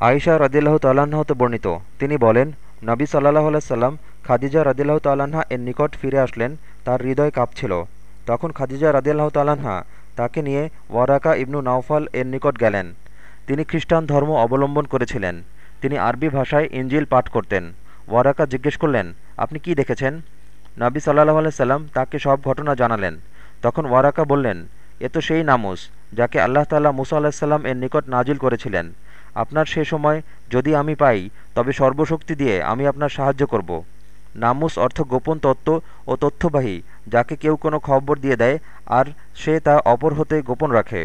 আয়েশা রদিল্লাহ তাল্লাহ্ন হতে বর্ণিত। তিনি বলেন, নবী সাল্লাহ আলাইসাল্লাম খাদিজা রদিল্লাহ তাল্লাহা এর নিকট ফিরে আসলেন, তার হৃদয় কাঁপছিল। তখন খাদিজা রদিল্লাহ তাল্লাহা তাকে নিয়ে ওয়ারাকা ইবনু নাওফাল এর নিকট গেলেন। তিনি খ্রিস্টান ধর্ম অবলম্বন করেছিলেন। তিনি আরবি ভাষায় ইঞ্জিল পাঠ করতেন। ওয়ারাকা জিজ্ঞেস করলেন, আপনি কি দেখেছেন? নবী সাল্লাহ আলাইসাল্লাম তাকে সব ঘটনা জানালেন। তখন ওয়ারাকা বললেন, এ তো সেই নামুস, যাকে আল্লাহ তাল্লাহ মুসা আল্লাহিসাল্লাম এর নিকট নাজিল করেছিলেন। আপনার সে সময় যদি আমি পাই, তবে সর্বশক্তি দিয়ে আমি আপনার সাহায্য করব। নামুস অর্থ গোপন তত্ত্ব ও তথ্যবাহী, যাকে কেউ কোনো খবর দিয়ে দেয়, আর সে তা অপর হতে গোপন রাখে।